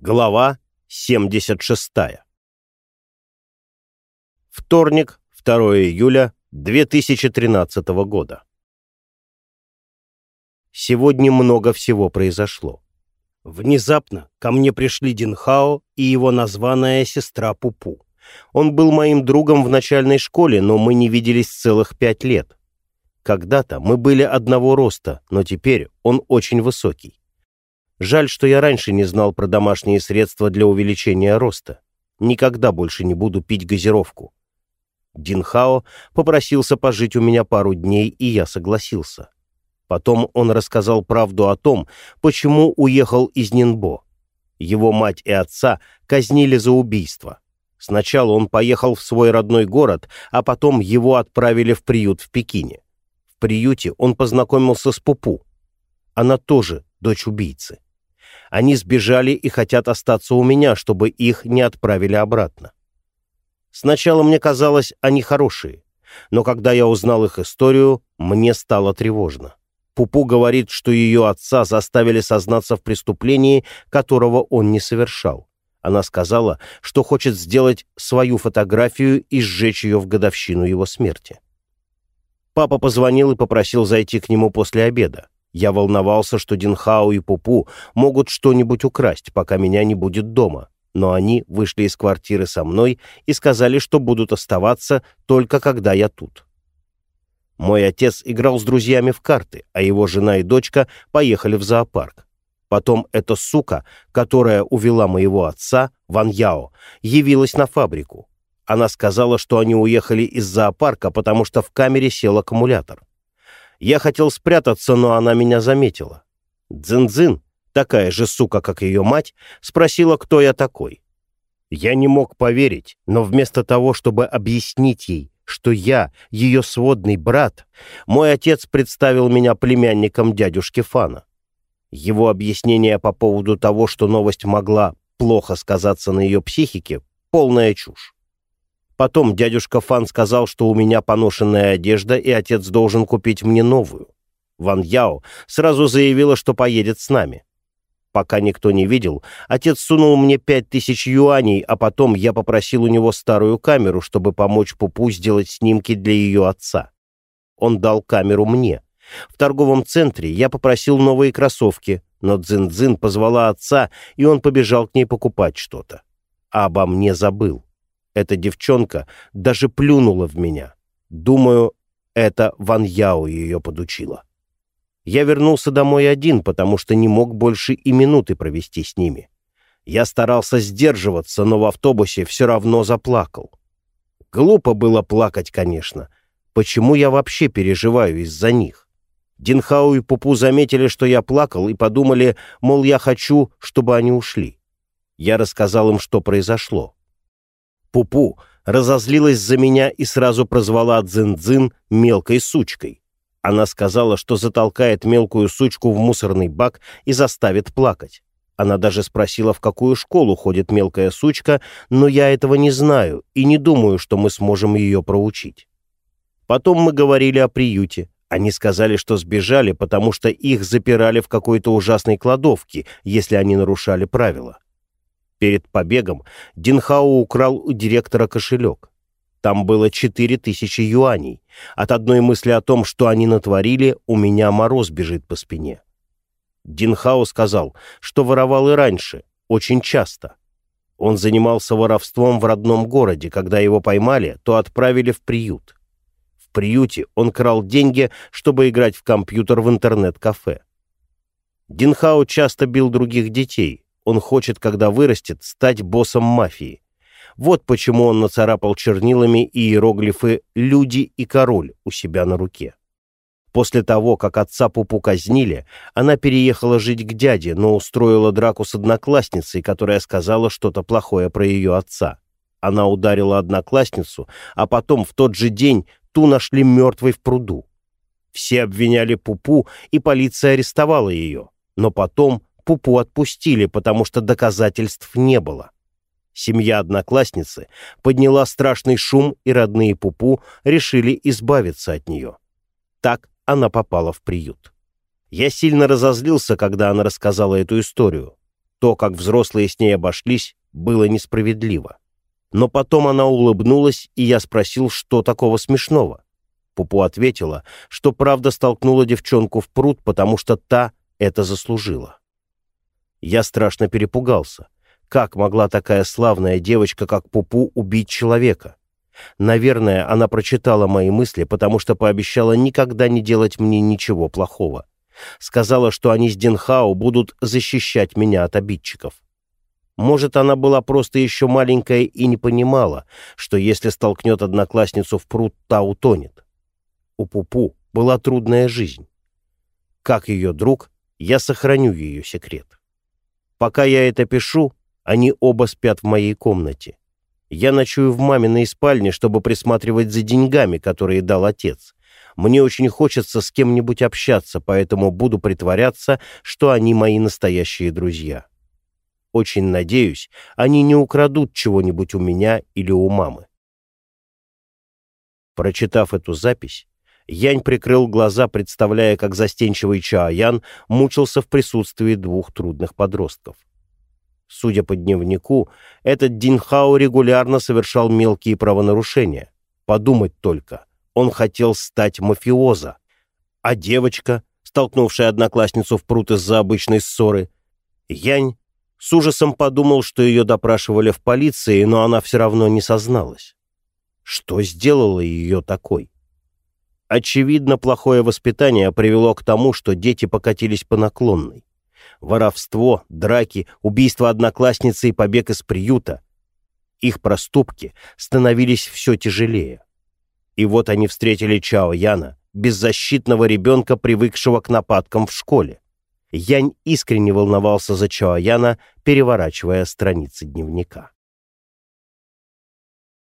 Глава 76. Вторник, 2 июля 2013 года. Сегодня много всего произошло. Внезапно ко мне пришли Динхао и его названная сестра Пупу. Он был моим другом в начальной школе, но мы не виделись целых пять лет. Когда-то мы были одного роста, но теперь он очень высокий. Жаль, что я раньше не знал про домашние средства для увеличения роста. Никогда больше не буду пить газировку. Динхао попросился пожить у меня пару дней, и я согласился. Потом он рассказал правду о том, почему уехал из Нинбо. Его мать и отца казнили за убийство. Сначала он поехал в свой родной город, а потом его отправили в приют в Пекине. В приюте он познакомился с Пупу. Она тоже дочь убийцы. Они сбежали и хотят остаться у меня, чтобы их не отправили обратно. Сначала мне казалось, они хорошие, но когда я узнал их историю, мне стало тревожно. Пупу говорит, что ее отца заставили сознаться в преступлении, которого он не совершал. Она сказала, что хочет сделать свою фотографию и сжечь ее в годовщину его смерти. Папа позвонил и попросил зайти к нему после обеда. Я волновался, что Динхао и Пупу могут что-нибудь украсть, пока меня не будет дома. Но они вышли из квартиры со мной и сказали, что будут оставаться только когда я тут. Мой отец играл с друзьями в карты, а его жена и дочка поехали в зоопарк. Потом эта сука, которая увела моего отца, Ван Яо, явилась на фабрику. Она сказала, что они уехали из зоопарка, потому что в камере сел аккумулятор. Я хотел спрятаться, но она меня заметила. Дзин-дзин, такая же сука, как ее мать, спросила, кто я такой. Я не мог поверить, но вместо того, чтобы объяснить ей, что я ее сводный брат, мой отец представил меня племянником дядюшки Фана. Его объяснение по поводу того, что новость могла плохо сказаться на ее психике, полная чушь. Потом дядюшка Фан сказал, что у меня поношенная одежда, и отец должен купить мне новую. Ван Яо сразу заявила, что поедет с нами. Пока никто не видел, отец сунул мне пять тысяч юаней, а потом я попросил у него старую камеру, чтобы помочь Пупу сделать снимки для ее отца. Он дал камеру мне. В торговом центре я попросил новые кроссовки, но Цзин-Цзин позвала отца, и он побежал к ней покупать что-то. А обо мне забыл. Эта девчонка даже плюнула в меня. Думаю, это Ван Яо ее подучила. Я вернулся домой один, потому что не мог больше и минуты провести с ними. Я старался сдерживаться, но в автобусе все равно заплакал. Глупо было плакать, конечно. Почему я вообще переживаю из-за них? Динхау и Пупу заметили, что я плакал, и подумали, мол, я хочу, чтобы они ушли. Я рассказал им, что произошло. Пупу разозлилась за меня и сразу прозвала Дзин-Дзин мелкой сучкой. Она сказала, что затолкает мелкую сучку в мусорный бак и заставит плакать. Она даже спросила, в какую школу ходит мелкая сучка, но я этого не знаю и не думаю, что мы сможем ее проучить. Потом мы говорили о приюте. Они сказали, что сбежали, потому что их запирали в какой-то ужасной кладовке, если они нарушали правила. Перед побегом Динхао украл у директора кошелек. Там было четыре тысячи юаней. От одной мысли о том, что они натворили, у меня мороз бежит по спине. Динхао сказал, что воровал и раньше, очень часто. Он занимался воровством в родном городе. Когда его поймали, то отправили в приют. В приюте он крал деньги, чтобы играть в компьютер в интернет-кафе. Динхао часто бил других детей, он хочет, когда вырастет, стать боссом мафии. Вот почему он нацарапал чернилами иероглифы «люди» и «король» у себя на руке. После того, как отца Пупу казнили, она переехала жить к дяде, но устроила драку с одноклассницей, которая сказала что-то плохое про ее отца. Она ударила одноклассницу, а потом в тот же день ту нашли мертвой в пруду. Все обвиняли Пупу, и полиция арестовала ее. Но потом Пупу отпустили, потому что доказательств не было. Семья одноклассницы подняла страшный шум, и родные Пупу решили избавиться от нее. Так она попала в приют. Я сильно разозлился, когда она рассказала эту историю. То, как взрослые с ней обошлись, было несправедливо. Но потом она улыбнулась, и я спросил, что такого смешного. Пупу ответила, что правда столкнула девчонку в пруд, потому что та это заслужила. Я страшно перепугался. Как могла такая славная девочка, как Пупу, убить человека? Наверное, она прочитала мои мысли, потому что пообещала никогда не делать мне ничего плохого. Сказала, что они с Динхао будут защищать меня от обидчиков. Может, она была просто еще маленькая и не понимала, что если столкнет одноклассницу в пруд, та утонет. У Пупу была трудная жизнь. Как ее друг, я сохраню ее секрет. Пока я это пишу, они оба спят в моей комнате. Я ночую в маминой спальне, чтобы присматривать за деньгами, которые дал отец. Мне очень хочется с кем-нибудь общаться, поэтому буду притворяться, что они мои настоящие друзья. Очень надеюсь, они не украдут чего-нибудь у меня или у мамы. Прочитав эту запись, Янь прикрыл глаза, представляя, как застенчивый Чаоян мучился в присутствии двух трудных подростков. Судя по дневнику, этот Динхао регулярно совершал мелкие правонарушения. Подумать только, он хотел стать мафиоза. А девочка, столкнувшая одноклассницу в пруд из-за обычной ссоры, Янь с ужасом подумал, что ее допрашивали в полиции, но она все равно не созналась. Что сделало ее такой? Очевидно, плохое воспитание привело к тому, что дети покатились по наклонной. Воровство, драки, убийство одноклассницы и побег из приюта. Их проступки становились все тяжелее. И вот они встретили Чао Яна, беззащитного ребенка, привыкшего к нападкам в школе. Янь искренне волновался за Чао Яна, переворачивая страницы дневника.